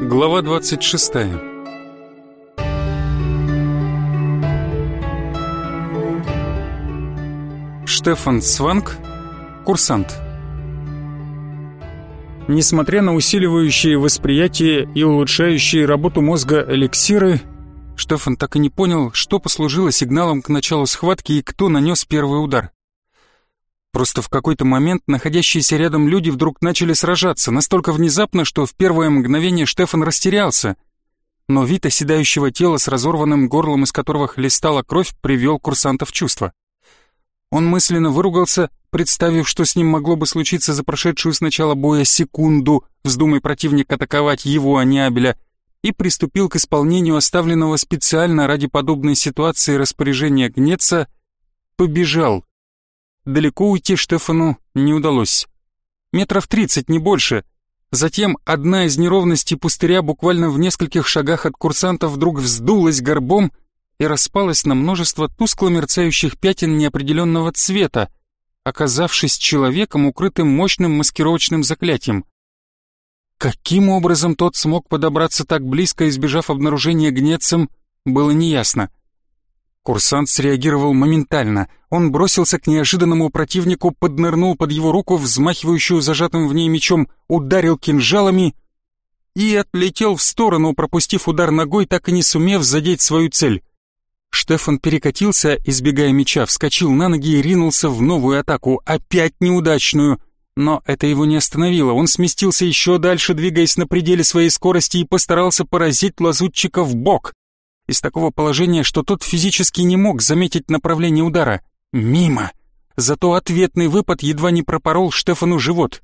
Глава 26 Штефан Сванг, курсант. Несмотря на усиливающие восприятие и улучшающие работу мозга эликсиры, Штефан так и не понял, что послужило сигналом к началу схватки и кто нанес первый удар. Просто в какой-то момент находящиеся рядом люди вдруг начали сражаться, настолько внезапно, что в первое мгновение Штефан растерялся. Но вид оседающего тела с разорванным горлом, из которого хлестала кровь, привел курсанта в чувство. Он мысленно выругался, представив, что с ним могло бы случиться за прошедшую с начала боя секунду, вздумай противник атаковать его, а не Абеля, и приступил к исполнению оставленного специально ради подобной ситуации распоряжения Гнеца, побежал. Далеко уйти Штефану не удалось. Метров тридцать, не больше. Затем одна из неровностей пустыря буквально в нескольких шагах от курсанта вдруг вздулась горбом и распалась на множество тускло мерцающих пятен неопределенного цвета, оказавшись человеком, укрытым мощным маскировочным заклятием. Каким образом тот смог подобраться так близко, избежав обнаружения гнецем, было неясно. Курсант среагировал моментально. Он бросился к неожиданному противнику, поднырнул под его руку, взмахивающую зажатым в ней мечом, ударил кинжалами и отлетел в сторону, пропустив удар ногой, так и не сумев задеть свою цель. Штефан перекатился, избегая меча, вскочил на ноги и ринулся в новую атаку, опять неудачную. Но это его не остановило, он сместился еще дальше, двигаясь на пределе своей скорости и постарался поразить лазутчика в бок из такого положения, что тот физически не мог заметить направление удара. Мимо. Зато ответный выпад едва не пропорол Штефану живот.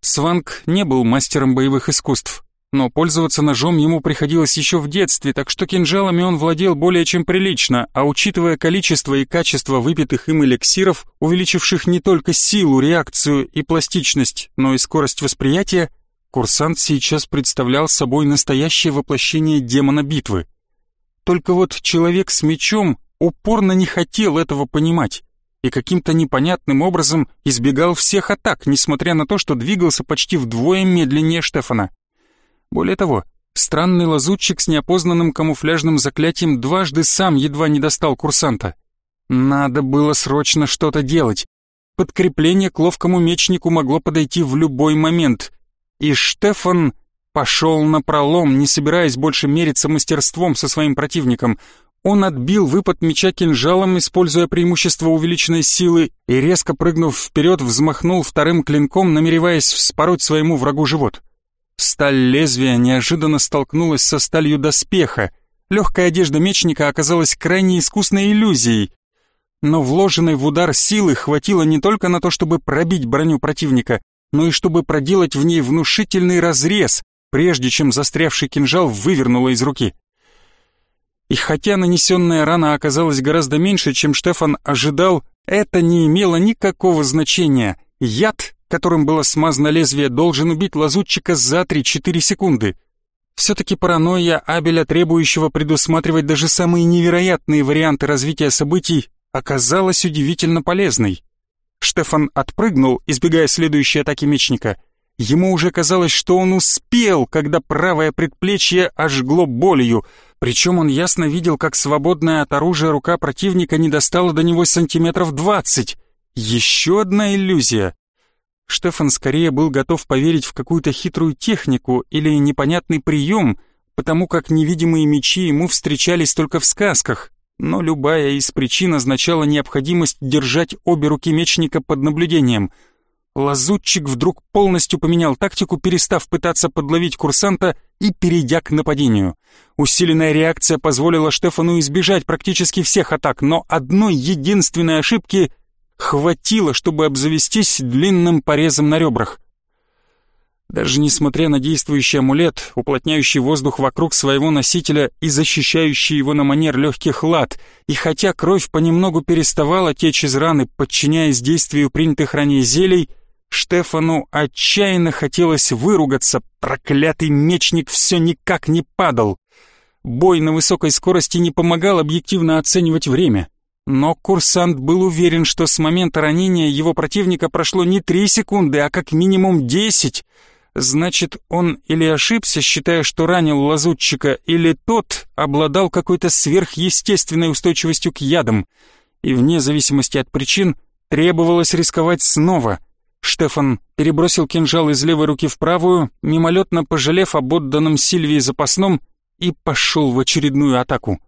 Сванг не был мастером боевых искусств, но пользоваться ножом ему приходилось еще в детстве, так что кинжалами он владел более чем прилично, а учитывая количество и качество выпитых им эликсиров, увеличивших не только силу, реакцию и пластичность, но и скорость восприятия, Курсант сейчас представлял собой настоящее воплощение демона битвы. Только вот человек с мечом упорно не хотел этого понимать и каким-то непонятным образом избегал всех атак, несмотря на то, что двигался почти вдвое медленнее Штефана. Более того, странный лазутчик с неопознанным камуфляжным заклятием дважды сам едва не достал курсанта. Надо было срочно что-то делать. Подкрепление к ловкому мечнику могло подойти в любой момент, и Штефан пошел на пролом, не собираясь больше мериться мастерством со своим противником. Он отбил выпад меча кинжалом, используя преимущество увеличенной силы, и резко прыгнув вперед, взмахнул вторым клинком, намереваясь вспороть своему врагу живот. Сталь лезвия неожиданно столкнулась со сталью доспеха. Легкая одежда мечника оказалась крайне искусной иллюзией. Но вложенной в удар силы хватило не только на то, чтобы пробить броню противника, но и чтобы проделать в ней внушительный разрез, прежде чем застрявший кинжал вывернуло из руки. И хотя нанесенная рана оказалась гораздо меньше, чем Штефан ожидал, это не имело никакого значения. Яд, которым было смазано лезвие, должен убить лазутчика за 3-4 секунды. Все-таки паранойя Абеля, требующего предусматривать даже самые невероятные варианты развития событий, оказалась удивительно полезной. Штефан отпрыгнул, избегая следующей атаки мечника. Ему уже казалось, что он успел, когда правое предплечье ожгло болью, причем он ясно видел, как свободная от оружия рука противника не достала до него сантиметров двадцать. Еще одна иллюзия. Штефан скорее был готов поверить в какую-то хитрую технику или непонятный прием, потому как невидимые мечи ему встречались только в сказках, но любая из причин означала необходимость держать обе руки мечника под наблюдением. Лазутчик вдруг полностью поменял тактику, перестав пытаться подловить курсанта и перейдя к нападению. Усиленная реакция позволила Штефану избежать практически всех атак, но одной единственной ошибки хватило, чтобы обзавестись длинным порезом на ребрах. Даже несмотря на действующий амулет, уплотняющий воздух вокруг своего носителя и защищающий его на манер легких лад, и хотя кровь понемногу переставала течь из раны, подчиняясь действию принятых ранее зелий, Штефану отчаянно хотелось выругаться, проклятый мечник все никак не падал. Бой на высокой скорости не помогал объективно оценивать время. Но курсант был уверен, что с момента ранения его противника прошло не три секунды, а как минимум десять — Значит, он или ошибся, считая, что ранил лазутчика, или тот обладал какой-то сверхъестественной устойчивостью к ядам, и вне зависимости от причин требовалось рисковать снова. Штефан перебросил кинжал из левой руки в правую, мимолетно пожалев об отданном Сильвии запасном, и пошел в очередную атаку.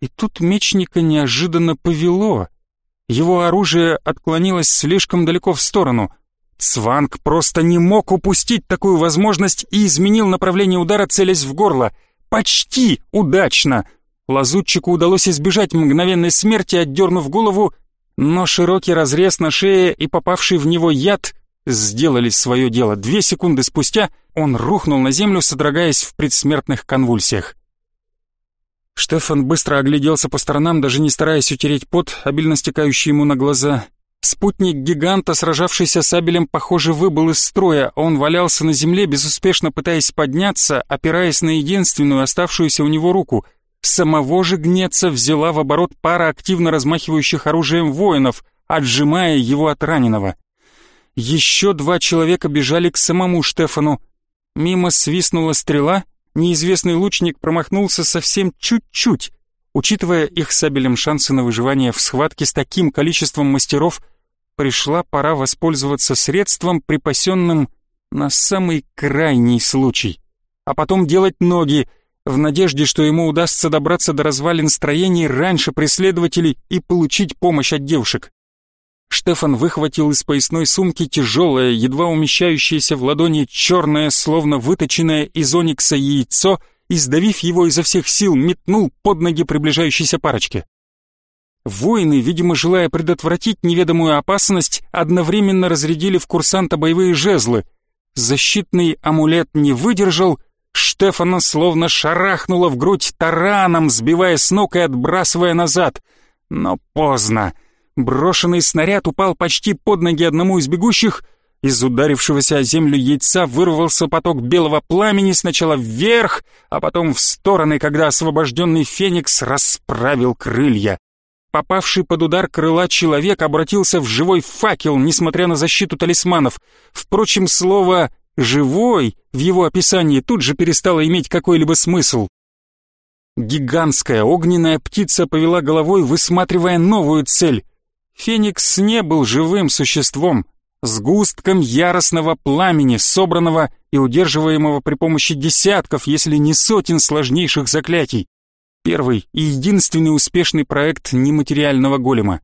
И тут мечника неожиданно повело. Его оружие отклонилось слишком далеко в сторону — Цванг просто не мог упустить такую возможность и изменил направление удара, целясь в горло. Почти удачно! Лазутчику удалось избежать мгновенной смерти, отдернув голову, но широкий разрез на шее и попавший в него яд сделали свое дело. Две секунды спустя он рухнул на землю, содрогаясь в предсмертных конвульсиях. Штефан быстро огляделся по сторонам, даже не стараясь утереть пот, обильно стекающий ему на глаза. Спутник гиганта, сражавшийся с Абелем, похоже, выбыл из строя. Он валялся на земле, безуспешно пытаясь подняться, опираясь на единственную оставшуюся у него руку. Самого же гнеца взяла в оборот пара активно размахивающих оружием воинов, отжимая его от раненого. Еще два человека бежали к самому Штефану. Мимо свистнула стрела, неизвестный лучник промахнулся совсем чуть-чуть. Учитывая их с Абелем шансы на выживание в схватке с таким количеством мастеров, пришла пора воспользоваться средством, припасенным на самый крайний случай, а потом делать ноги, в надежде, что ему удастся добраться до развалин строений раньше преследователей и получить помощь от девушек. Штефан выхватил из поясной сумки тяжелое, едва умещающееся в ладони черное, словно выточенное из оникса яйцо и, сдавив его изо всех сил, метнул под ноги приближающейся парочке. Воины, видимо, желая предотвратить неведомую опасность, одновременно разрядили в курсанта боевые жезлы. Защитный амулет не выдержал, Штефана словно шарахнуло в грудь тараном, сбивая с ног и отбрасывая назад. Но поздно. Брошенный снаряд упал почти под ноги одному из бегущих — из ударившегося о землю яйца вырвался поток белого пламени сначала вверх, а потом в стороны, когда освобожденный феникс расправил крылья. Попавший под удар крыла человек обратился в живой факел, несмотря на защиту талисманов. Впрочем, слово «живой» в его описании тут же перестало иметь какой-либо смысл. Гигантская огненная птица повела головой, высматривая новую цель. Феникс не был живым существом, сгустком яростного пламени, собранного и удерживаемого при помощи десятков, если не сотен сложнейших заклятий. Первый и единственный успешный проект нематериального голема.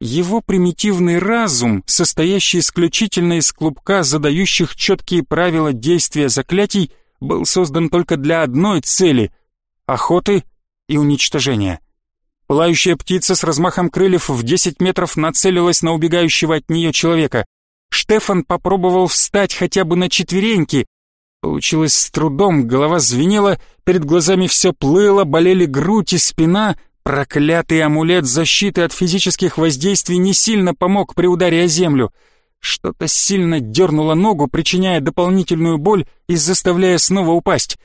Его примитивный разум, состоящий исключительно из клубка задающих четкие правила действия заклятий, был создан только для одной цели — охоты и уничтожения. Пылающая птица с размахом крыльев в 10 метров нацелилась на убегающего от нее человека. Штефан попробовал встать хотя бы на четвереньки. Получилось с трудом, голова звенела, перед глазами все плыло, болели грудь и спина. Проклятый амулет защиты от физических воздействий не сильно помог при ударе о землю. Что-то сильно дернуло ногу, причиняя дополнительную боль и заставляя снова упасть.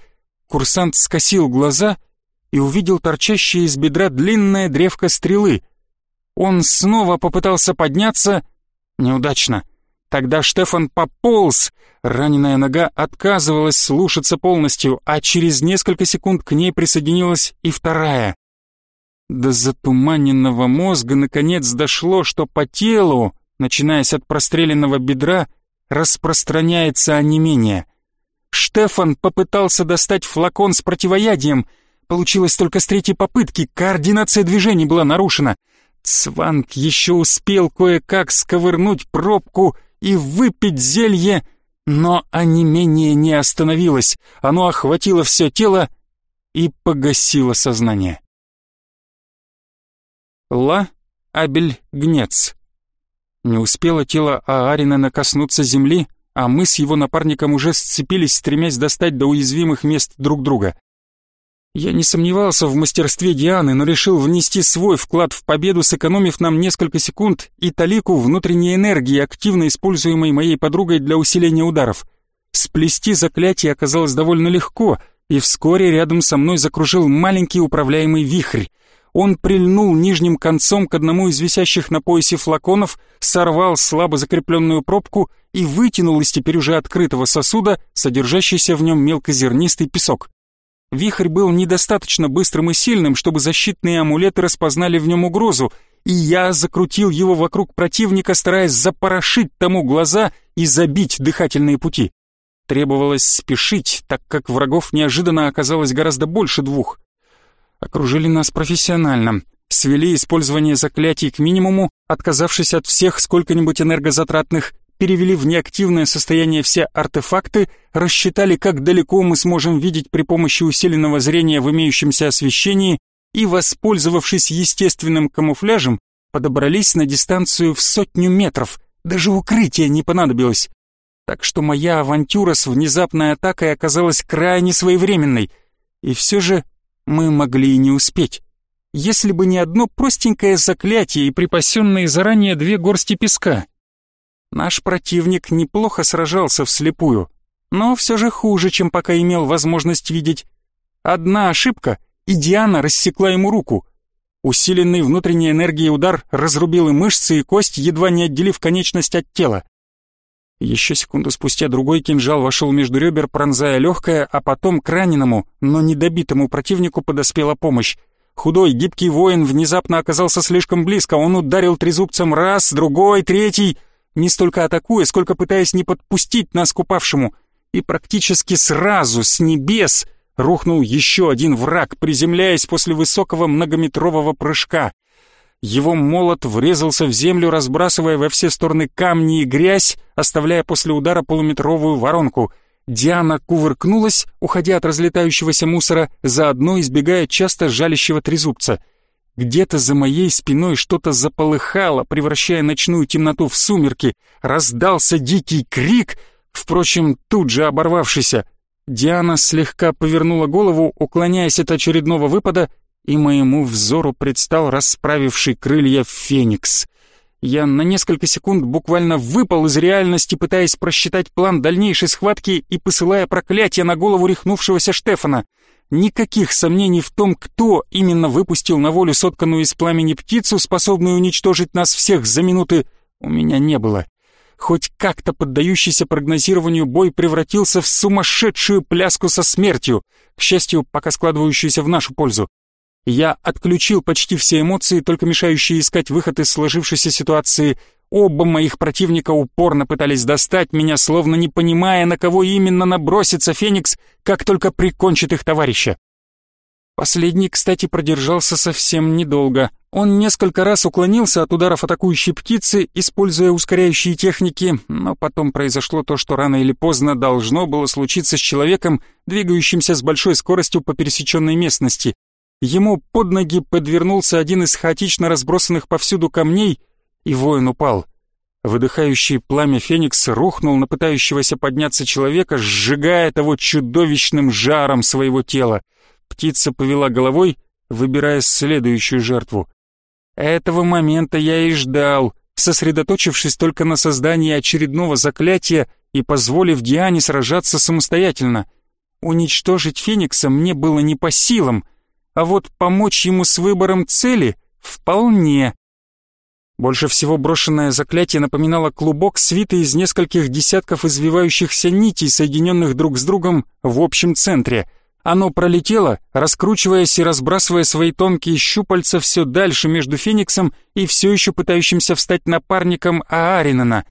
Курсант скосил глаза — и увидел торчащее из бедра длинное древко стрелы. Он снова попытался подняться, неудачно. Тогда Штефан пополз, раненая нога отказывалась слушаться полностью, а через несколько секунд к ней присоединилась и вторая. До затуманенного мозга наконец дошло, что по телу, начинаясь от простреленного бедра, распространяется онемение. Штефан попытался достать флакон с противоядием — Получилось только с третьей попытки, координация движений была нарушена. Цванг еще успел кое-как сковырнуть пробку и выпить зелье, но онемение не остановилось. Оно охватило все тело и погасило сознание. Ла Абель Гнец. Не успело тело Аарина коснуться земли, а мы с его напарником уже сцепились, стремясь достать до уязвимых мест друг друга. Я не сомневался в мастерстве Дианы, но решил внести свой вклад в победу, сэкономив нам несколько секунд и талику внутренней энергии, активно используемой моей подругой для усиления ударов. Сплести заклятие оказалось довольно легко, и вскоре рядом со мной закружил маленький управляемый вихрь. он прильнул нижним концом к одному из висящих на поясе флаконов, сорвал слабо закрепленную пробку и вытянул из теперь уже открытого сосуда содержащийся в нем мелкозернистый песок. Вихрь был недостаточно быстрым и сильным, чтобы защитные амулеты распознали в нем угрозу, и я закрутил его вокруг противника, стараясь запорошить тому глаза и забить дыхательные пути. Требовалось спешить, так как врагов неожиданно оказалось гораздо больше двух. Окружили нас профессионально, свели использование заклятий к минимуму, отказавшись от всех сколько-нибудь энергозатратных, перевели в неактивное состояние все артефакты, рассчитали, как далеко мы сможем видеть при помощи усиленного зрения в имеющемся освещении и, воспользовавшись естественным камуфляжем, подобрались на дистанцию в сотню метров, даже укрытие не понадобилось. Так что моя авантюра с внезапной атакой оказалась крайне своевременной, и все же мы могли и не успеть. Если бы не одно простенькое заклятие и припасенные заранее две горсти песка. Наш противник неплохо сражался вслепую, но все же хуже, чем пока имел возможность видеть. Одна ошибка — и Диана рассекла ему руку. Усиленный внутренней энергией удар разрубил и мышцы, и кость, едва не отделив конечность от тела. Еще секунду спустя другой кинжал вошел между ребер, пронзая легкое, а потом к раненому, но недобитому противнику подоспела помощь. Худой, гибкий воин внезапно оказался слишком близко, он ударил трезубцем раз, другой, третий, не столько атакуя, сколько пытаясь не подпустить нас к упавшему. И практически сразу, с небес, рухнул еще один враг, приземляясь после высокого многометрового прыжка. Его молот врезался в землю, разбрасывая во все стороны камни и грязь, оставляя после удара полуметровую воронку. Диана кувыркнулась, уходя от разлетающегося мусора, заодно избегая часто жалящего трезубца. Где-то за моей спиной что-то заполыхало, превращая ночную темноту в сумерки. Раздался дикий крик, впрочем, тут же оборвавшийся — Диана слегка повернула голову, уклоняясь от очередного выпада, и моему взору предстал расправивший крылья Феникс. Я на несколько секунд буквально выпал из реальности, пытаясь просчитать план дальнейшей схватки и посылая проклятие на голову рехнувшегося Штефана. Никаких сомнений в том, кто именно выпустил на волю сотканную из пламени птицу, способную уничтожить нас всех за минуты, у меня не было хоть как-то поддающийся прогнозированию бой превратился в сумасшедшую пляску со смертью, к счастью, пока складывающуюся в нашу пользу. Я отключил почти все эмоции, только мешающие искать выход из сложившейся ситуации. Оба моих противника упорно пытались достать меня, словно не понимая, на кого именно набросится Феникс, как только прикончит их товарища. Последний, кстати, продержался совсем недолго. Он несколько раз уклонился от ударов атакующей птицы, используя ускоряющие техники, но потом произошло то, что рано или поздно должно было случиться с человеком, двигающимся с большой скоростью по пересеченной местности. Ему под ноги подвернулся один из хаотично разбросанных повсюду камней, и воин упал. Выдыхающий пламя Феникс рухнул на пытающегося подняться человека, сжигая того чудовищным жаром своего тела. Птица повела головой, выбирая следующую жертву. Этого момента я и ждал, сосредоточившись только на создании очередного заклятия и позволив Диане сражаться самостоятельно. Уничтожить Феникса мне было не по силам, а вот помочь ему с выбором цели вполне. Больше всего брошенное заклятие напоминало клубок, свитый из нескольких десятков извивающихся нитей, соединенных друг с другом в общем центре — оно пролетело, раскручиваясь и разбрасывая свои тонкие щупальца все дальше между Фениксом и все еще пытающимся встать напарником Ааринена.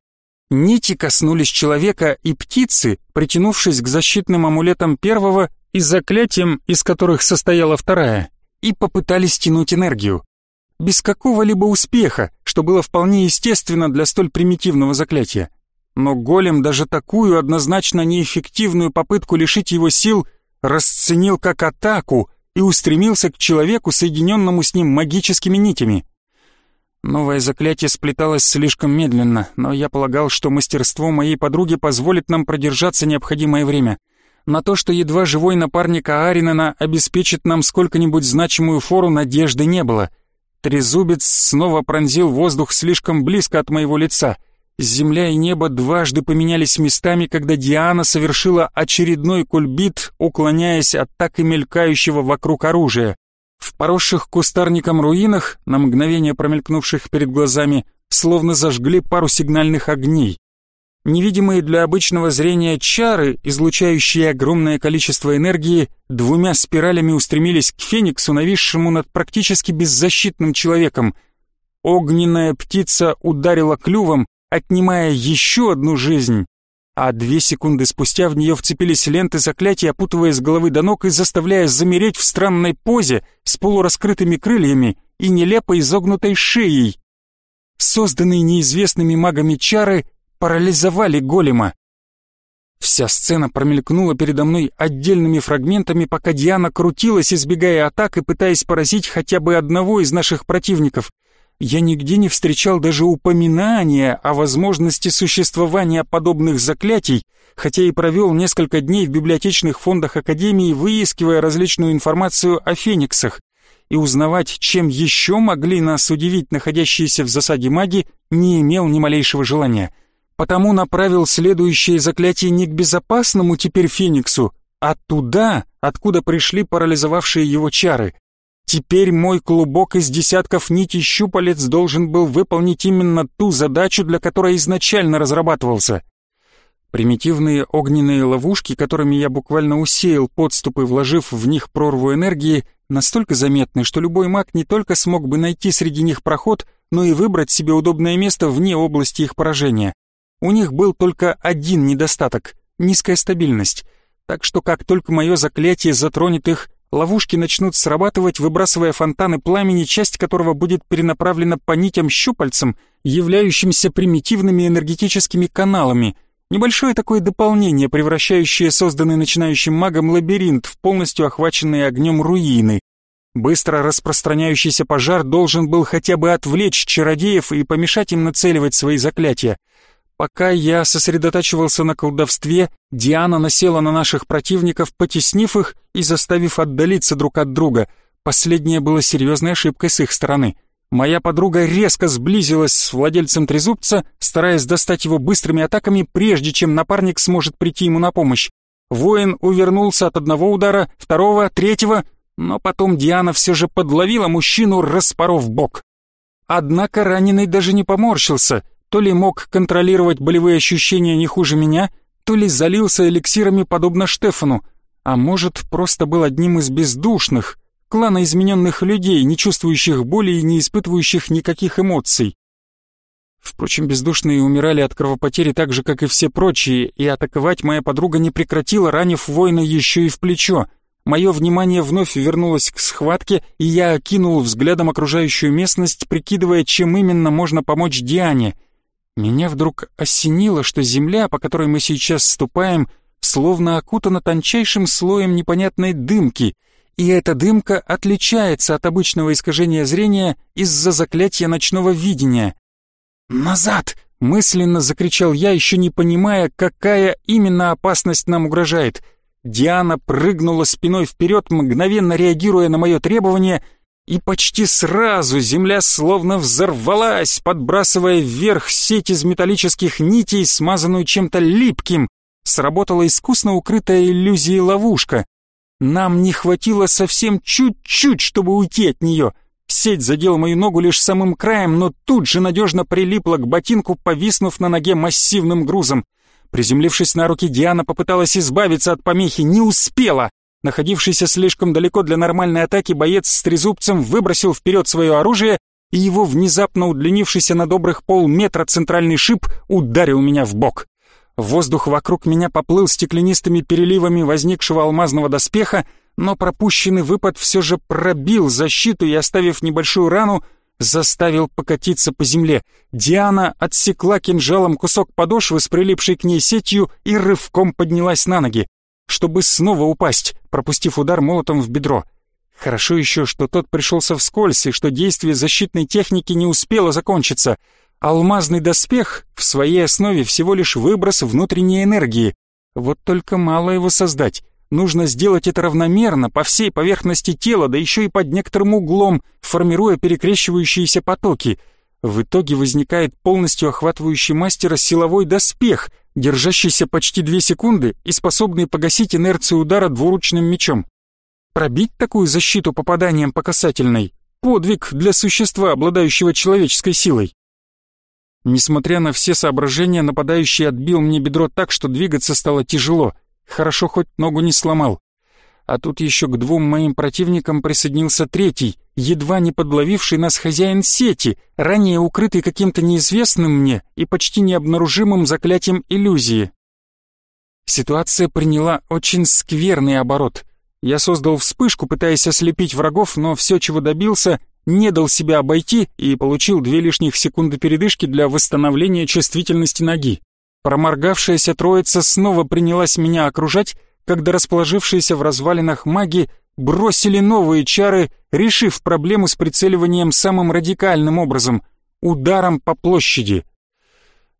Нити коснулись человека и птицы, притянувшись к защитным амулетам первого и заклятиям, из которых состояла вторая, и попытались тянуть энергию. Без какого-либо успеха, что было вполне естественно для столь примитивного заклятия. Но голем даже такую однозначно неэффективную попытку лишить его сил – расценил как атаку и устремился к человеку, соединенному с ним магическими нитями. Новое заклятие сплеталось слишком медленно, но я полагал, что мастерство моей подруги позволит нам продержаться необходимое время. На то, что едва живой напарник Ааринена обеспечит нам сколько-нибудь значимую фору, надежды не было. Трезубец снова пронзил воздух слишком близко от моего лица — Земля и небо дважды поменялись местами, когда Диана совершила очередной кульбит, уклоняясь от так и мелькающего вокруг оружия. В поросших кустарником руинах, на мгновение промелькнувших перед глазами, словно зажгли пару сигнальных огней. Невидимые для обычного зрения чары, излучающие огромное количество энергии, двумя спиралями устремились к Фениксу, нависшему над практически беззащитным человеком. Огненная птица ударила клювом, отнимая еще одну жизнь, а две секунды спустя в нее вцепились ленты заклятия, опутывая с головы до ног и заставляя замереть в странной позе с полураскрытыми крыльями и нелепо изогнутой шеей. Созданные неизвестными магами чары парализовали голема. Вся сцена промелькнула передо мной отдельными фрагментами, пока Диана крутилась, избегая атак и пытаясь поразить хотя бы одного из наших противников — я нигде не встречал даже упоминания о возможности существования подобных заклятий, хотя и провел несколько дней в библиотечных фондах Академии, выискивая различную информацию о фениксах. И узнавать, чем еще могли нас удивить находящиеся в засаде маги, не имел ни малейшего желания. Потому направил следующее заклятие не к безопасному теперь фениксу, а туда, откуда пришли парализовавшие его чары — Теперь мой клубок из десятков нитей щупалец должен был выполнить именно ту задачу, для которой изначально разрабатывался. Примитивные огненные ловушки, которыми я буквально усеял подступы, вложив в них прорву энергии, настолько заметны, что любой маг не только смог бы найти среди них проход, но и выбрать себе удобное место вне области их поражения. У них был только один недостаток — низкая стабильность. Так что как только мое заклятие затронет их, ловушки начнут срабатывать, выбрасывая фонтаны пламени, часть которого будет перенаправлена по нитям-щупальцам, являющимся примитивными энергетическими каналами. Небольшое такое дополнение, превращающее созданный начинающим магом лабиринт в полностью охваченные огнем руины. Быстро распространяющийся пожар должен был хотя бы отвлечь чародеев и помешать им нацеливать свои заклятия. Пока я сосредотачивался на колдовстве, Диана насела на наших противников, потеснив их и заставив отдалиться друг от друга. Последнее было серьезной ошибкой с их стороны. Моя подруга резко сблизилась с владельцем трезубца, стараясь достать его быстрыми атаками, прежде чем напарник сможет прийти ему на помощь. Воин увернулся от одного удара, второго, третьего, но потом Диана все же подловила мужчину, распоров бок. Однако раненый даже не поморщился — то ли мог контролировать болевые ощущения не хуже меня, то ли залился эликсирами подобно Штефану, а может, просто был одним из бездушных, клана измененных людей, не чувствующих боли и не испытывающих никаких эмоций. Впрочем, бездушные умирали от кровопотери так же, как и все прочие, и атаковать моя подруга не прекратила, ранив воина еще и в плечо. Мое внимание вновь вернулось к схватке, и я окинул взглядом окружающую местность, прикидывая, чем именно можно помочь Диане — меня вдруг осенило, что земля, по которой мы сейчас ступаем, словно окутана тончайшим слоем непонятной дымки, и эта дымка отличается от обычного искажения зрения из-за заклятия ночного видения. «Назад!» — мысленно закричал я, еще не понимая, какая именно опасность нам угрожает. Диана прыгнула спиной вперед, мгновенно реагируя на мое требование — и почти сразу земля словно взорвалась, подбрасывая вверх сеть из металлических нитей, смазанную чем-то липким. Сработала искусно укрытая иллюзией ловушка. Нам не хватило совсем чуть-чуть, чтобы уйти от нее. Сеть задела мою ногу лишь самым краем, но тут же надежно прилипла к ботинку, повиснув на ноге массивным грузом. Приземлившись на руки, Диана попыталась избавиться от помехи, не успела. Находившийся слишком далеко для нормальной атаки боец с трезубцем выбросил вперед свое оружие, и его внезапно удлинившийся на добрых полметра центральный шип ударил меня в бок. Воздух вокруг меня поплыл стеклянистыми переливами возникшего алмазного доспеха, но пропущенный выпад все же пробил защиту и, оставив небольшую рану, заставил покатиться по земле. Диана отсекла кинжалом кусок подошвы с прилипшей к ней сетью и рывком поднялась на ноги чтобы снова упасть, пропустив удар молотом в бедро. Хорошо еще, что тот пришелся вскользь, и что действие защитной техники не успело закончиться. Алмазный доспех в своей основе всего лишь выброс внутренней энергии. Вот только мало его создать. Нужно сделать это равномерно, по всей поверхности тела, да еще и под некоторым углом, формируя перекрещивающиеся потоки. В итоге возникает полностью охватывающий мастера силовой доспех, держащийся почти две секунды и способный погасить инерцию удара двуручным мечом. Пробить такую защиту попаданием по касательной — подвиг для существа, обладающего человеческой силой. Несмотря на все соображения, нападающий отбил мне бедро так, что двигаться стало тяжело. Хорошо хоть ногу не сломал. А тут еще к двум моим противникам присоединился третий, едва не подловивший нас хозяин сети, ранее укрытый каким-то неизвестным мне и почти необнаружимым заклятием иллюзии. Ситуация приняла очень скверный оборот. Я создал вспышку, пытаясь ослепить врагов, но все, чего добился, не дал себя обойти и получил две лишних секунды передышки для восстановления чувствительности ноги. Проморгавшаяся троица снова принялась меня окружать, когда расположившиеся в развалинах маги бросили новые чары, решив проблему с прицеливанием самым радикальным образом — ударом по площади.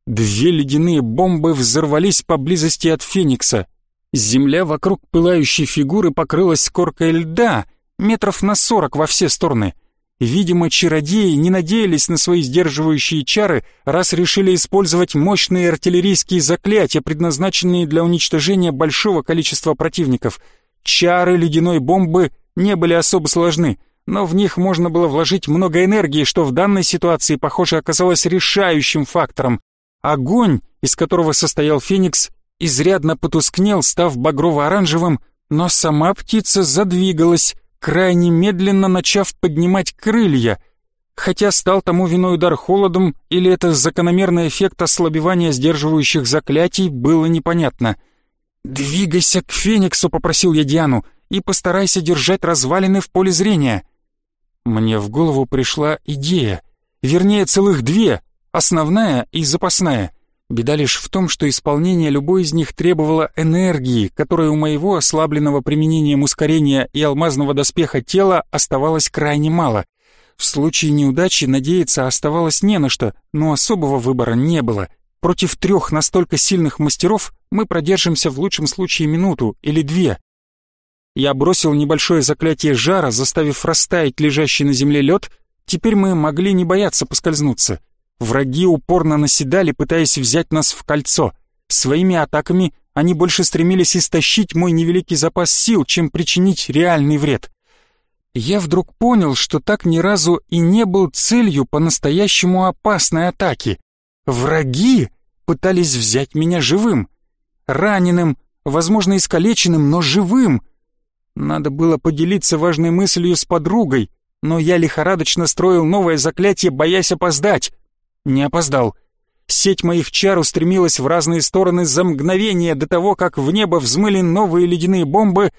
Две ледяные бомбы взорвались поблизости от Феникса. Земля вокруг пылающей фигуры покрылась коркой льда, метров на сорок во все стороны — Видимо, чародеи не надеялись на свои сдерживающие чары, раз решили использовать мощные артиллерийские заклятия, предназначенные для уничтожения большого количества противников. Чары ледяной бомбы не были особо сложны, но в них можно было вложить много энергии, что в данной ситуации, похоже, оказалось решающим фактором. Огонь, из которого состоял Феникс, изрядно потускнел, став багрово-оранжевым, но сама птица задвигалась, крайне медленно начав поднимать крылья, хотя стал тому виной удар холодом или это закономерный эффект ослабевания сдерживающих заклятий, было непонятно. «Двигайся к Фениксу», — попросил я Диану, «и постарайся держать развалины в поле зрения». Мне в голову пришла идея, вернее целых две, основная и запасная — Беда лишь в том, что исполнение любой из них требовало энергии, которой у моего ослабленного применением ускорения и алмазного доспеха тела оставалось крайне мало. В случае неудачи надеяться оставалось не на что, но особого выбора не было. Против трех настолько сильных мастеров мы продержимся в лучшем случае минуту или две. Я бросил небольшое заклятие жара, заставив растаять лежащий на земле лед. Теперь мы могли не бояться поскользнуться. Враги упорно наседали, пытаясь взять нас в кольцо. Своими атаками они больше стремились истощить мой невеликий запас сил, чем причинить реальный вред. Я вдруг понял, что так ни разу и не был целью по-настоящему опасной атаки. Враги пытались взять меня живым, раненым, возможно, искалеченным, но живым. Надо было поделиться важной мыслью с подругой, но я лихорадочно строил новое заклятие, боясь опоздать. Не опоздал. Сеть моих чар устремилась в разные стороны за мгновение до того, как в небо взмыли новые ледяные бомбы,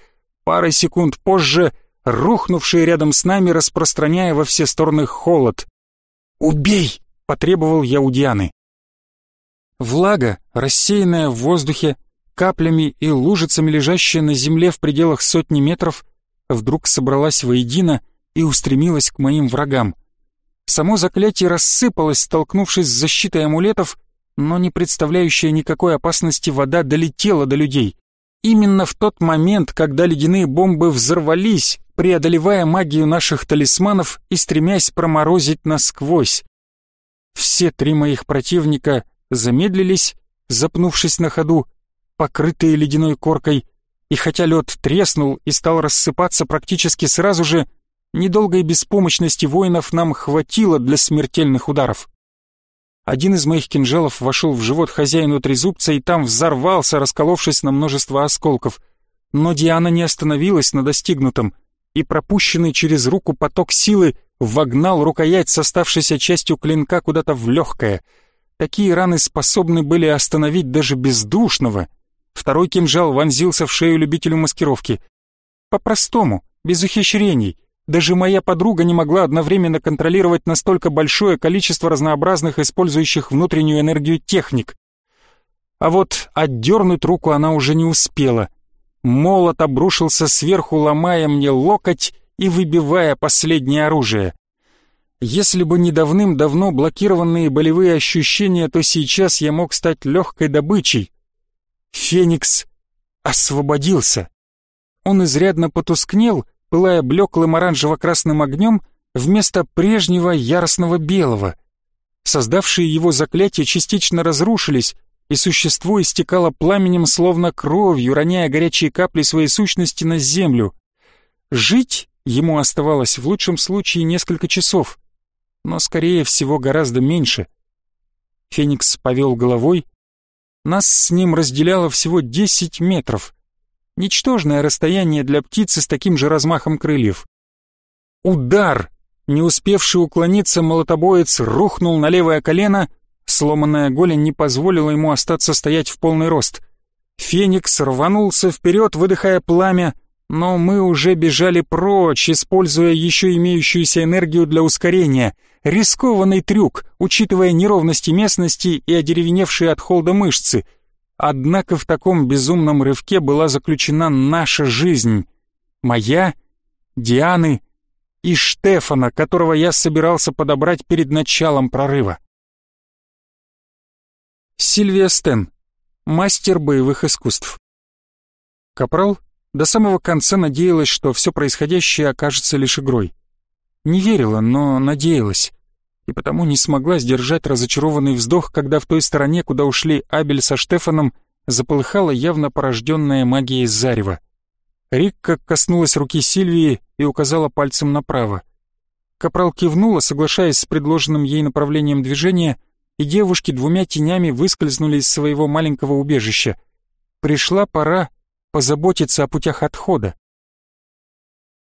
парой секунд позже рухнувшие рядом с нами, распространяя во все стороны холод. «Убей!» — потребовал я у Дианы. Влага, рассеянная в воздухе, каплями и лужицами лежащая на земле в пределах сотни метров, вдруг собралась воедино и устремилась к моим врагам. Само заклятие рассыпалось, столкнувшись с защитой амулетов, но не представляющая никакой опасности вода долетела до людей. Именно в тот момент, когда ледяные бомбы взорвались, преодолевая магию наших талисманов и стремясь проморозить насквозь. Все три моих противника замедлились, запнувшись на ходу, покрытые ледяной коркой, и хотя лед треснул и стал рассыпаться практически сразу же, Недолгой беспомощности воинов нам хватило для смертельных ударов. Один из моих кинжалов вошел в живот хозяину трезубца и там взорвался, расколовшись на множество осколков. Но Диана не остановилась на достигнутом, и пропущенный через руку поток силы вогнал рукоять с оставшейся частью клинка куда-то в легкое. Такие раны способны были остановить даже бездушного. Второй кинжал вонзился в шею любителю маскировки. По-простому, без ухищрений — даже моя подруга не могла одновременно контролировать настолько большое количество разнообразных использующих внутреннюю энергию техник. А вот отдернуть руку она уже не успела. Молот обрушился сверху, ломая мне локоть и выбивая последнее оружие. Если бы не давным-давно блокированные болевые ощущения, то сейчас я мог стать легкой добычей. Феникс освободился. Он изрядно потускнел, пылая блеклым оранжево-красным огнем вместо прежнего яростного белого. Создавшие его заклятия частично разрушились, и существо истекало пламенем словно кровью, роняя горячие капли своей сущности на землю. Жить ему оставалось в лучшем случае несколько часов, но скорее всего гораздо меньше. Феникс повел головой. Нас с ним разделяло всего 10 метров. Ничтожное расстояние для птицы с таким же размахом крыльев. Удар! Не успевший уклониться, молотобоец рухнул на левое колено, сломанная голень не позволила ему остаться стоять в полный рост. Феникс рванулся вперед, выдыхая пламя, но мы уже бежали прочь, используя еще имеющуюся энергию для ускорения. Рискованный трюк, учитывая неровности местности и одеревеневшие от холода мышцы. Однако в таком безумном рывке была заключена наша жизнь. Моя, Дианы и Штефана, которого я собирался подобрать перед началом прорыва. Сильвия Стен, мастер боевых искусств. Капрал до самого конца надеялась, что все происходящее окажется лишь игрой. Не верила, но надеялась. И потому не смогла сдержать разочарованный вздох, когда в той стороне, куда ушли Абель со Штефаном, заполыхала явно порожденная магией зарева. Рикка коснулась руки Сильвии и указала пальцем направо. Капрал кивнула, соглашаясь с предложенным ей направлением движения, и девушки двумя тенями выскользнули из своего маленького убежища. Пришла пора позаботиться о путях отхода.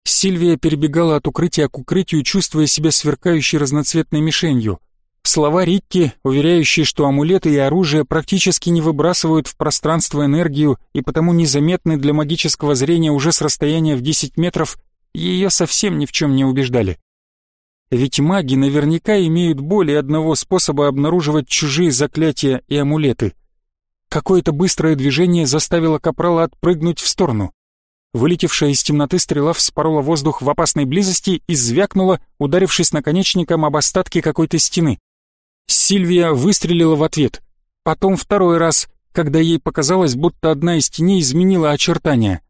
Сильвия перебегала от укрытия к укрытию, чувствуя себя сверкающей разноцветной мишенью. Слова Рикки, уверяющие, что амулеты и оружие практически не выбрасывают в пространство энергию и потому незаметны для магического зрения уже с расстояния в 10 метров, ее совсем ни в чем не убеждали. Ведь маги наверняка имеют более одного способа обнаруживать чужие заклятия и амулеты. Какое-то быстрое движение заставило Капрала отпрыгнуть в сторону. Вылетевшая из темноты стрела вспорола воздух в опасной близости и звякнула, ударившись наконечником об остатки какой-то стены. Сильвия выстрелила в ответ. Потом второй раз, когда ей показалось, будто одна из теней изменила очертания.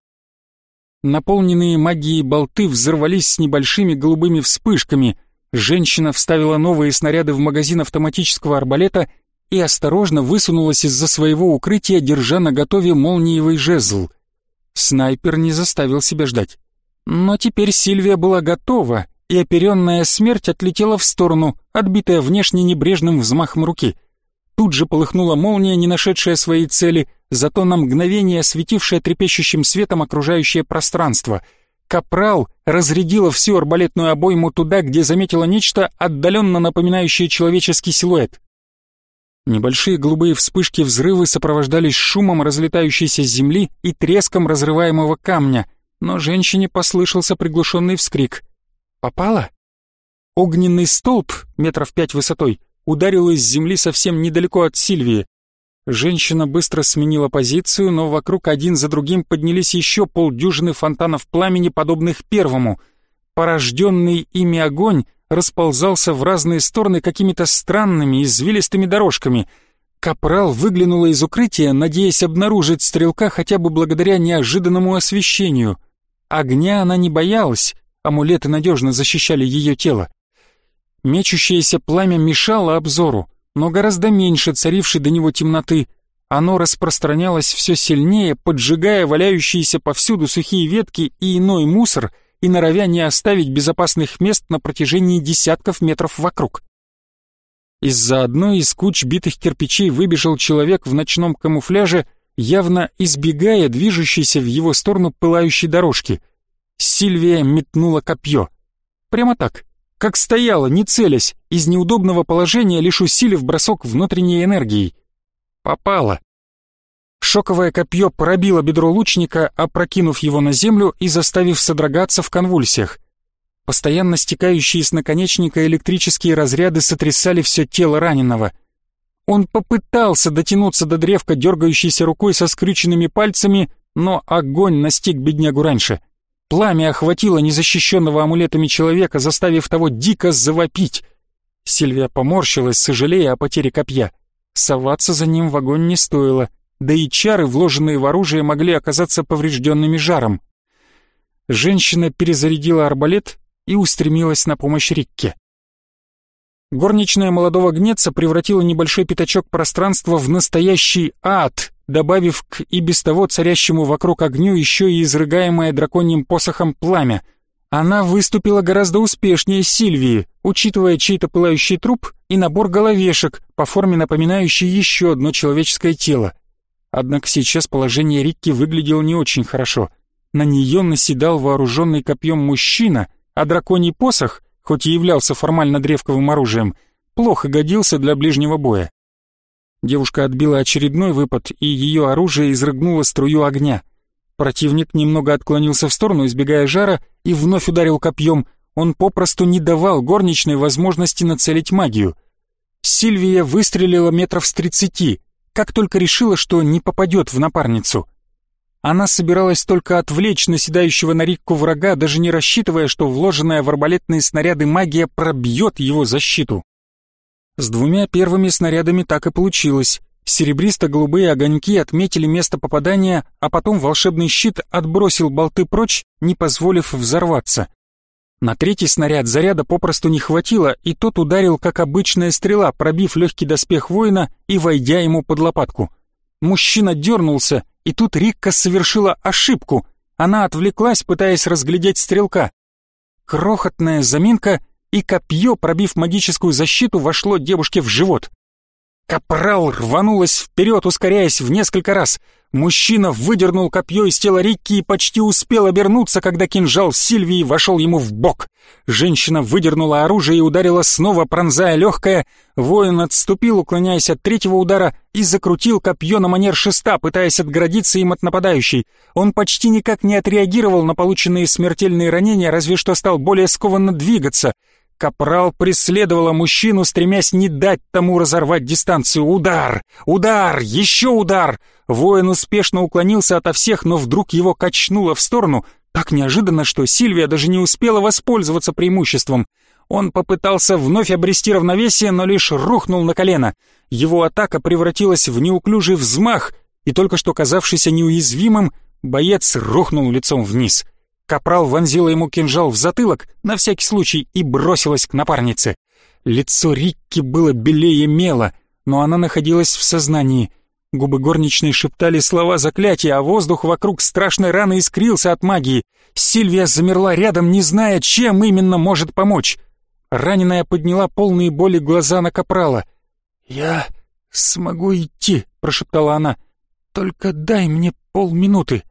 Наполненные магией болты взорвались с небольшими голубыми вспышками. Женщина вставила новые снаряды в магазин автоматического арбалета и осторожно высунулась из-за своего укрытия, держа на готове молниевый жезл. Снайпер не заставил себя ждать. Но теперь Сильвия была готова и оперенная смерть отлетела в сторону, отбитая внешне небрежным взмахом руки. Тут же полыхнула молния, не нашедшая своей цели, зато на мгновение осветившая трепещущим светом окружающее пространство. Капрал разрядила всю арбалетную обойму туда, где заметила нечто, отдаленно напоминающее человеческий силуэт. Небольшие голубые вспышки взрывы сопровождались шумом разлетающейся земли и треском разрываемого камня, но женщине послышался приглушенный вскрик. Попала? Огненный столб, метров пять высотой, ударил из земли совсем недалеко от Сильвии. Женщина быстро сменила позицию, но вокруг один за другим поднялись еще полдюжины фонтанов пламени, подобных первому. Порожденный ими огонь расползался в разные стороны какими-то странными извилистыми дорожками. Капрал выглянула из укрытия, надеясь обнаружить стрелка хотя бы благодаря неожиданному освещению. Огня она не боялась, амулеты надежно защищали ее тело. Мечущееся пламя мешало обзору, но гораздо меньше царившей до него темноты. Оно распространялось все сильнее, поджигая валяющиеся повсюду сухие ветки и иной мусор и норовя не оставить безопасных мест на протяжении десятков метров вокруг. Из-за одной из куч битых кирпичей выбежал человек в ночном камуфляже, явно избегая движущейся в его сторону пылающей дорожки — Сильвия метнула копье. Прямо так, как стояла, не целясь, из неудобного положения, лишь усилив бросок внутренней энергией. Попала. Шоковое копье пробило бедро лучника, опрокинув его на землю и заставив содрогаться в конвульсиях. Постоянно стекающие с наконечника электрические разряды сотрясали все тело раненого. Он попытался дотянуться до древка дергающейся рукой со скрюченными пальцами, но огонь настиг беднягу раньше. Пламя охватило незащищенного амулетами человека, заставив того дико завопить. Сильвия поморщилась, сожалея о потере копья. Соваться за ним в огонь не стоило, да и чары, вложенные в оружие, могли оказаться поврежденными жаром. Женщина перезарядила арбалет и устремилась на помощь Рикке. Горничная молодого гнеца превратила небольшой пятачок пространства в настоящий ад, добавив к и без того царящему вокруг огню еще и изрыгаемое драконьим посохом пламя. Она выступила гораздо успешнее Сильвии, учитывая чей-то пылающий труп и набор головешек, по форме напоминающий еще одно человеческое тело. Однако сейчас положение Рикки выглядело не очень хорошо. На нее наседал вооруженный копьем мужчина, а драконий посох, хоть и являлся формально древковым оружием, плохо годился для ближнего боя. Девушка отбила очередной выпад, и ее оружие изрыгнуло струю огня. Противник немного отклонился в сторону, избегая жара, и вновь ударил копьем. Он попросту не давал горничной возможности нацелить магию. Сильвия выстрелила метров с тридцати, как только решила, что не попадет в напарницу. Она собиралась только отвлечь наседающего на Рикку врага, даже не рассчитывая, что вложенная в арбалетные снаряды магия пробьет его защиту. С двумя первыми снарядами так и получилось. Серебристо-голубые огоньки отметили место попадания, а потом волшебный щит отбросил болты прочь, не позволив взорваться. На третий снаряд заряда попросту не хватило, и тот ударил, как обычная стрела, пробив легкий доспех воина и войдя ему под лопатку. Мужчина дернулся, и тут Рикка совершила ошибку. Она отвлеклась, пытаясь разглядеть стрелка. Крохотная заминка, и копье, пробив магическую защиту, вошло девушке в живот. Капрал рванулась вперед, ускоряясь в несколько раз. Мужчина выдернул копье из тела Рикки и почти успел обернуться, когда кинжал Сильвии вошел ему в бок. Женщина выдернула оружие и ударила снова, пронзая легкое. Воин отступил, уклоняясь от третьего удара, и закрутил копье на манер шеста, пытаясь отгородиться им от нападающей. Он почти никак не отреагировал на полученные смертельные ранения, разве что стал более скованно двигаться — Капрал преследовала мужчину, стремясь не дать тому разорвать дистанцию. Удар! Удар! Еще удар! Воин успешно уклонился ото всех, но вдруг его качнуло в сторону, так неожиданно, что Сильвия даже не успела воспользоваться преимуществом. Он попытался вновь обрести равновесие, но лишь рухнул на колено. Его атака превратилась в неуклюжий взмах, и только что казавшийся неуязвимым, боец рухнул лицом вниз — Капрал вонзила ему кинжал в затылок, на всякий случай, и бросилась к напарнице. Лицо Рикки было белее мела, но она находилась в сознании. Губы горничной шептали слова заклятия, а воздух вокруг страшной раны искрился от магии. Сильвия замерла рядом, не зная, чем именно может помочь. Раненая подняла полные боли глаза на Капрала. «Я смогу идти», — прошептала она. «Только дай мне полминуты».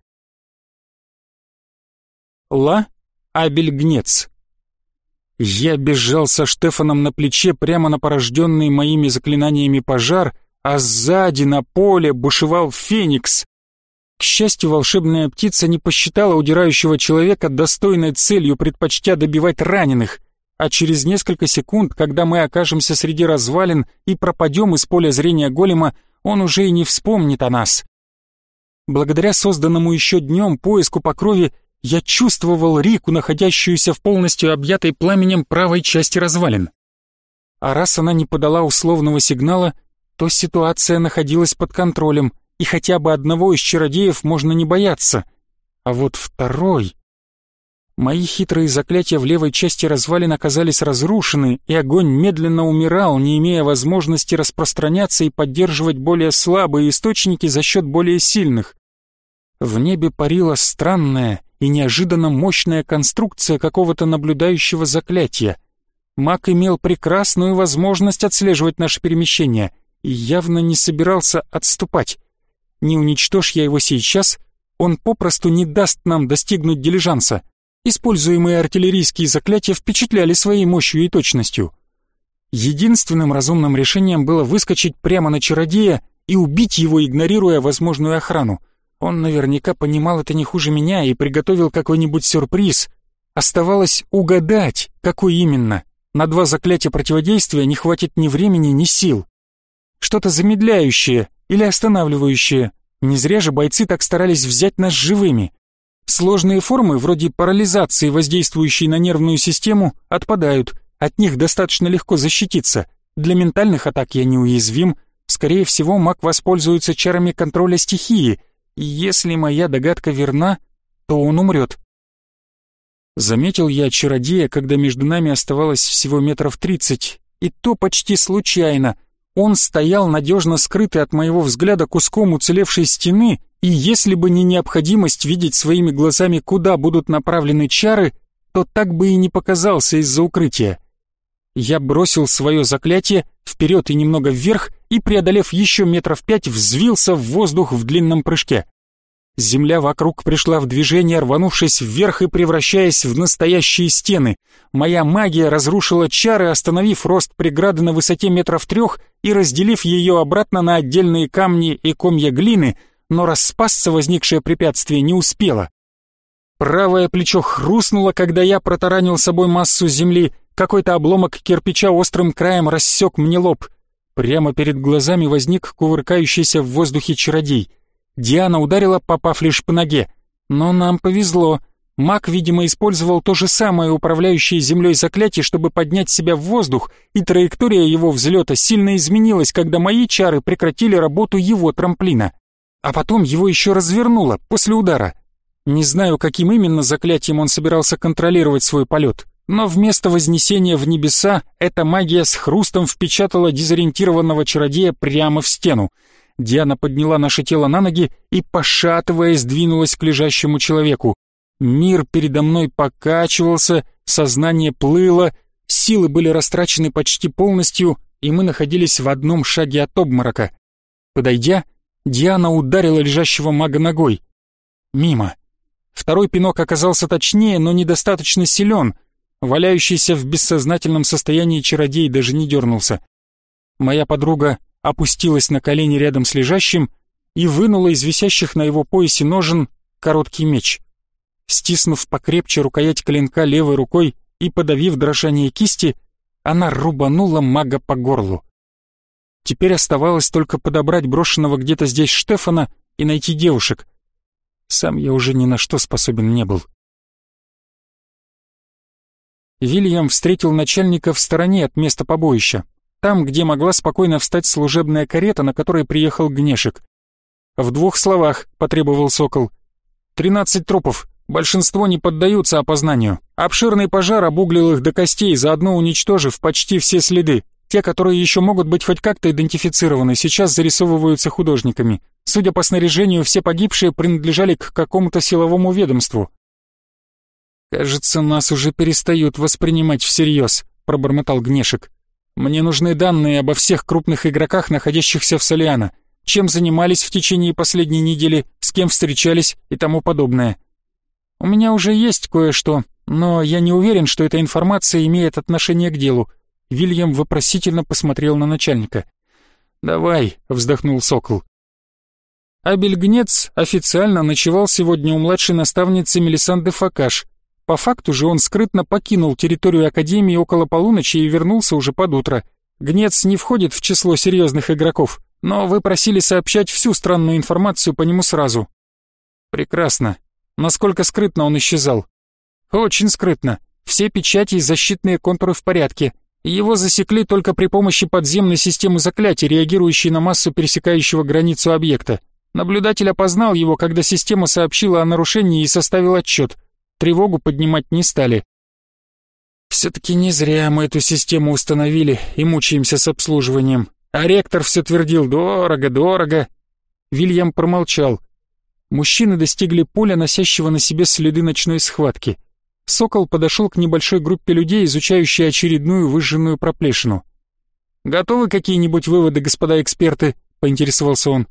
Ла Абельгнец. Я бежал со Штефаном на плече прямо на порожденный моими заклинаниями пожар, а сзади на поле бушевал Феникс. К счастью, волшебная птица не посчитала удирающего человека достойной целью, предпочтя добивать раненых, а через несколько секунд, когда мы окажемся среди развалин и пропадем из поля зрения голема, он уже и не вспомнит о нас. Благодаря созданному еще днем поиску по крови я чувствовал Рику, находящуюся в полностью объятой пламенем правой части развалин. А раз она не подала условного сигнала, то ситуация находилась под контролем, и хотя бы одного из чародеев можно не бояться. А вот второй... Мои хитрые заклятия в левой части развалин оказались разрушены, и огонь медленно умирал, не имея возможности распространяться и поддерживать более слабые источники за счет более сильных. В небе парила странная, и неожиданно мощная конструкция какого-то наблюдающего заклятия. Маг имел прекрасную возможность отслеживать наше перемещение и явно не собирался отступать. Не уничтожь я его сейчас, он попросту не даст нам достигнуть дилижанса. Используемые артиллерийские заклятия впечатляли своей мощью и точностью. Единственным разумным решением было выскочить прямо на чародея и убить его, игнорируя возможную охрану. Он наверняка понимал это не хуже меня и приготовил какой-нибудь сюрприз. Оставалось угадать, какой именно. На два заклятия противодействия не хватит ни времени, ни сил. Что-то замедляющее или останавливающее. Не зря же бойцы так старались взять нас живыми. Сложные формы, вроде парализации, воздействующей на нервную систему, отпадают. От них достаточно легко защититься. Для ментальных атак я неуязвим. Скорее всего, маг воспользуется чарами контроля стихии — если моя догадка верна, то он умрет. Заметил я чародея, когда между нами оставалось всего метров тридцать, и то почти случайно. Он стоял надежно скрытый от моего взгляда куском уцелевшей стены, и если бы не необходимость видеть своими глазами, куда будут направлены чары, то так бы и не показался из-за укрытия. Я бросил свое заклятие вперед и немного вверх, и, преодолев еще метров пять, взвился в воздух в длинном прыжке. Земля вокруг пришла в движение, рванувшись вверх и превращаясь в настоящие стены. Моя магия разрушила чары, остановив рост преграды на высоте метров трех и разделив ее обратно на отдельные камни и комья глины, но распасться возникшее препятствие не успело. Правое плечо хрустнуло, когда я протаранил собой массу земли, какой-то обломок кирпича острым краем рассек мне лоб. Прямо перед глазами возник кувыркающийся в воздухе чародей — Диана ударила, попав лишь по ноге. Но нам повезло. Маг, видимо, использовал то же самое управляющее землей заклятие, чтобы поднять себя в воздух, и траектория его взлета сильно изменилась, когда мои чары прекратили работу его трамплина. А потом его еще развернуло после удара. Не знаю, каким именно заклятием он собирался контролировать свой полет, но вместо вознесения в небеса эта магия с хрустом впечатала дезориентированного чародея прямо в стену. Диана подняла наше тело на ноги и, пошатываясь, двинулась к лежащему человеку. Мир передо мной покачивался, сознание плыло, силы были растрачены почти полностью, и мы находились в одном шаге от обморока. Подойдя, Диана ударила лежащего мага ногой. Мимо. Второй пинок оказался точнее, но недостаточно силен. Валяющийся в бессознательном состоянии чародей даже не дернулся. Моя подруга опустилась на колени рядом с лежащим и вынула из висящих на его поясе ножен короткий меч. Стиснув покрепче рукоять клинка левой рукой и подавив дрожание кисти, она рубанула мага по горлу. Теперь оставалось только подобрать брошенного где-то здесь Штефана и найти девушек. Сам я уже ни на что способен не был. Вильям встретил начальника в стороне от места побоища там, где могла спокойно встать служебная карета, на которой приехал Гнешек. «В двух словах», — потребовал Сокол. «Тринадцать трупов. Большинство не поддаются опознанию. Обширный пожар обуглил их до костей, заодно уничтожив почти все следы. Те, которые еще могут быть хоть как-то идентифицированы, сейчас зарисовываются художниками. Судя по снаряжению, все погибшие принадлежали к какому-то силовому ведомству». «Кажется, нас уже перестают воспринимать всерьез», — пробормотал Гнешек. Мне нужны данные обо всех крупных игроках, находящихся в Солиана, чем занимались в течение последней недели, с кем встречались и тому подобное. У меня уже есть кое-что, но я не уверен, что эта информация имеет отношение к делу. Вильям вопросительно посмотрел на начальника. «Давай», — вздохнул Сокол. Абель Гнец официально ночевал сегодня у младшей наставницы Мелисанды Факаш, по факту же он скрытно покинул территорию Академии около полуночи и вернулся уже под утро. Гнец не входит в число серьезных игроков, но вы просили сообщать всю странную информацию по нему сразу. Прекрасно. Насколько скрытно он исчезал? Очень скрытно. Все печати и защитные контуры в порядке. Его засекли только при помощи подземной системы заклятий, реагирующей на массу пересекающего границу объекта. Наблюдатель опознал его, когда система сообщила о нарушении и составил отчет тревогу поднимать не стали. Все-таки не зря мы эту систему установили и мучаемся с обслуживанием. А ректор все твердил «дорого, дорого». Вильям промолчал. Мужчины достигли поля, носящего на себе следы ночной схватки. Сокол подошел к небольшой группе людей, изучающей очередную выжженную проплешину. «Готовы какие-нибудь выводы, господа эксперты?» — поинтересовался он.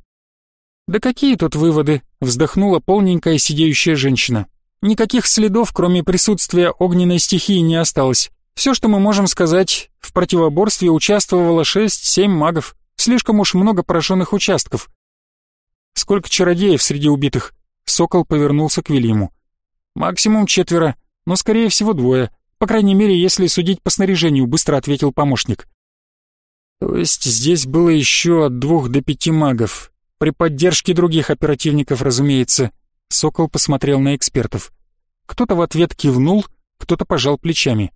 «Да какие тут выводы?» — вздохнула полненькая сидеющая женщина. Никаких следов, кроме присутствия огненной стихии, не осталось. Все, что мы можем сказать, в противоборстве участвовало 6-7 магов. Слишком уж много пораженных участков. Сколько чародеев среди убитых? Сокол повернулся к Вильяму. Максимум четверо, но скорее всего двое. По крайней мере, если судить по снаряжению, быстро ответил помощник. То есть здесь было еще от двух до пяти магов. При поддержке других оперативников, разумеется. Сокол посмотрел на экспертов. Кто-то в ответ кивнул, кто-то пожал плечами.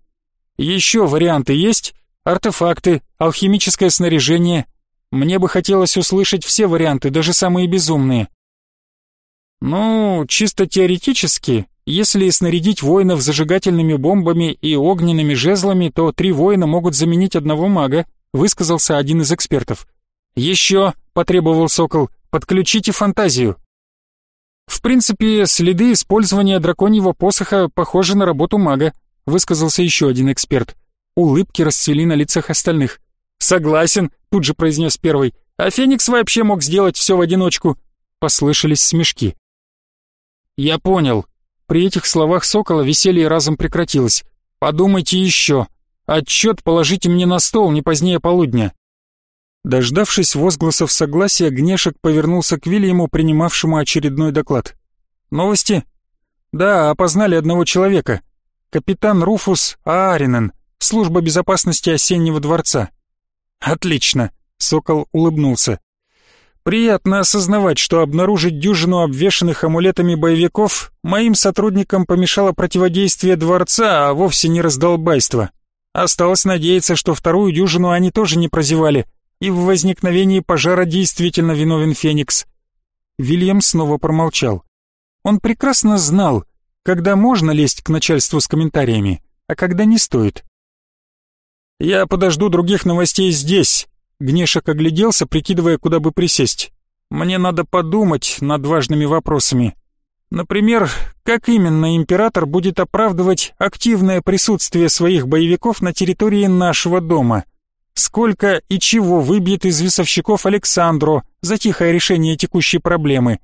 «Еще варианты есть? Артефакты, алхимическое снаряжение. Мне бы хотелось услышать все варианты, даже самые безумные». «Ну, чисто теоретически, если снарядить воинов зажигательными бомбами и огненными жезлами, то три воина могут заменить одного мага», высказался один из экспертов. «Еще», — потребовал Сокол, — «подключите фантазию». «В принципе, следы использования драконьего посоха похожи на работу мага», — высказался еще один эксперт. Улыбки расцвели на лицах остальных. «Согласен», — тут же произнес первый. «А Феникс вообще мог сделать все в одиночку». Послышались смешки. «Я понял». При этих словах Сокола веселье разом прекратилось. «Подумайте еще. Отчет положите мне на стол не позднее полудня». Дождавшись возгласов согласия, Гнешек повернулся к Вильяму, принимавшему очередной доклад. «Новости?» «Да, опознали одного человека. Капитан Руфус Ааринен, служба безопасности осеннего дворца». «Отлично», — Сокол улыбнулся. «Приятно осознавать, что обнаружить дюжину обвешанных амулетами боевиков моим сотрудникам помешало противодействие дворца, а вовсе не раздолбайство. Осталось надеяться, что вторую дюжину они тоже не прозевали, и в возникновении пожара действительно виновен Феникс». Вильям снова промолчал. Он прекрасно знал, когда можно лезть к начальству с комментариями, а когда не стоит. «Я подожду других новостей здесь», — Гнешек огляделся, прикидывая, куда бы присесть. «Мне надо подумать над важными вопросами. Например, как именно император будет оправдывать активное присутствие своих боевиков на территории нашего дома? Сколько и чего выбьет из весовщиков Александру за тихое решение текущей проблемы?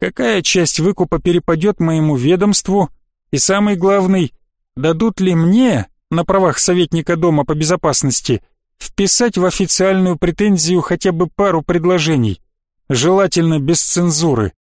Какая часть выкупа перепадет моему ведомству? И самый главный, дадут ли мне на правах советника Дома по безопасности вписать в официальную претензию хотя бы пару предложений, желательно без цензуры.